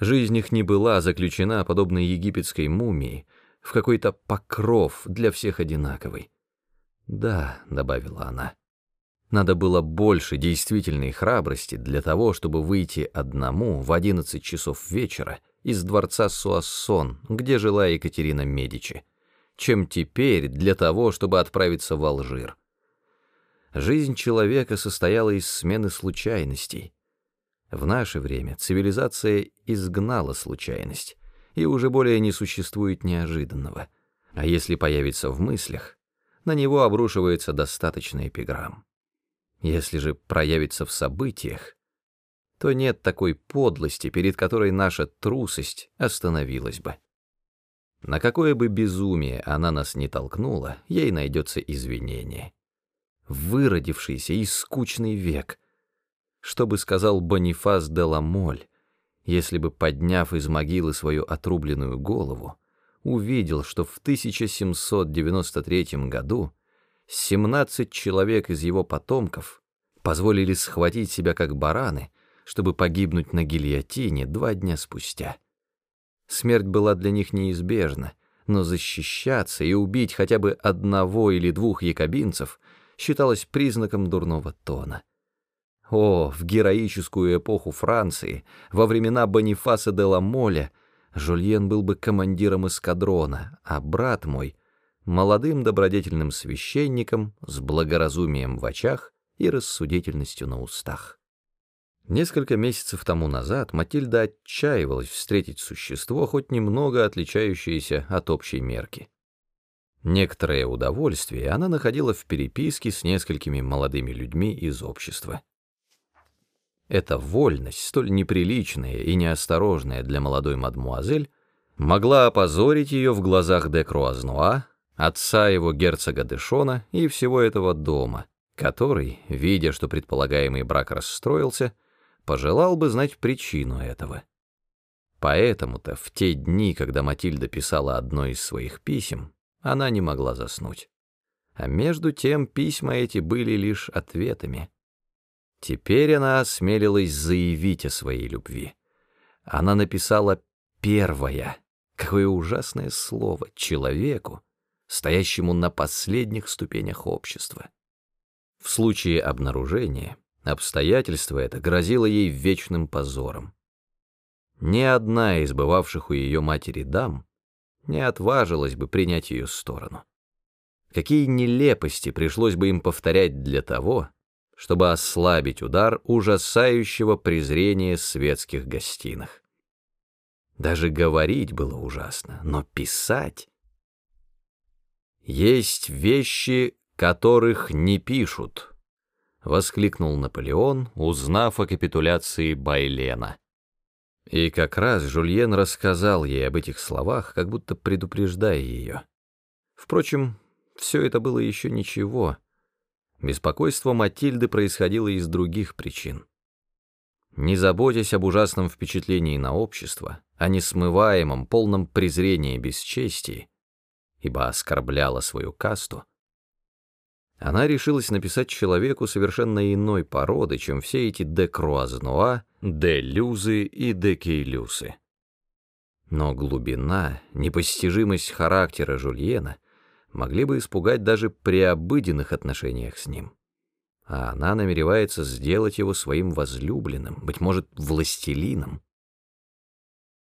Жизнь их не была заключена, подобно египетской мумии, в какой-то покров для всех одинаковый. «Да», — добавила она, — «надо было больше действительной храбрости для того, чтобы выйти одному в одиннадцать часов вечера из дворца Суассон, где жила Екатерина Медичи, чем теперь для того, чтобы отправиться в Алжир. Жизнь человека состояла из смены случайностей. В наше время цивилизация изгнала случайность, и уже более не существует неожиданного. А если появится в мыслях, на него обрушивается достаточно эпиграмм. Если же проявится в событиях, то нет такой подлости, перед которой наша трусость остановилась бы. На какое бы безумие она нас не толкнула, ей найдется извинение. Выродившийся и скучный век. Что бы сказал Бонифас де Ламоль, если бы, подняв из могилы свою отрубленную голову, увидел, что в 1793 году 17 человек из его потомков позволили схватить себя как бараны, чтобы погибнуть на гильотине два дня спустя. Смерть была для них неизбежна, но защищаться и убить хотя бы одного или двух якобинцев считалось признаком дурного тона. О, в героическую эпоху Франции, во времена Бонифаса де Ламоля, Жульен был бы командиром эскадрона, а брат мой — молодым добродетельным священником с благоразумием в очах и рассудительностью на устах. Несколько месяцев тому назад Матильда отчаивалась встретить существо, хоть немного отличающееся от общей мерки. Некоторое удовольствие она находила в переписке с несколькими молодыми людьми из общества. Эта вольность, столь неприличная и неосторожная для молодой мадмуазель, могла опозорить ее в глазах де Круазнуа, отца его герцога Дешона и всего этого дома, который, видя, что предполагаемый брак расстроился, пожелал бы знать причину этого. Поэтому-то в те дни, когда Матильда писала одно из своих писем, она не могла заснуть. А между тем письма эти были лишь ответами. Теперь она осмелилась заявить о своей любви. Она написала «первое». Какое ужасное слово человеку, стоящему на последних ступенях общества. В случае обнаружения обстоятельство это грозило ей вечным позором. Ни одна из бывавших у ее матери дам не отважилась бы принять ее сторону. Какие нелепости пришлось бы им повторять для того, чтобы ослабить удар ужасающего презрения светских гостиных. Даже говорить было ужасно, но писать... «Есть вещи, которых не пишут», — воскликнул Наполеон, узнав о капитуляции Байлена. И как раз Жульен рассказал ей об этих словах, как будто предупреждая ее. Впрочем, все это было еще ничего — Беспокойство Матильды происходило из других причин. Не заботясь об ужасном впечатлении на общество, о несмываемом, полном презрении бесчестии, ибо оскорбляла свою касту, она решилась написать человеку совершенно иной породы, чем все эти де Круазнуа, де Люзы и де Кейлюсы. Но глубина, непостижимость характера Жульена — могли бы испугать даже при обыденных отношениях с ним. А она намеревается сделать его своим возлюбленным, быть может, властелином.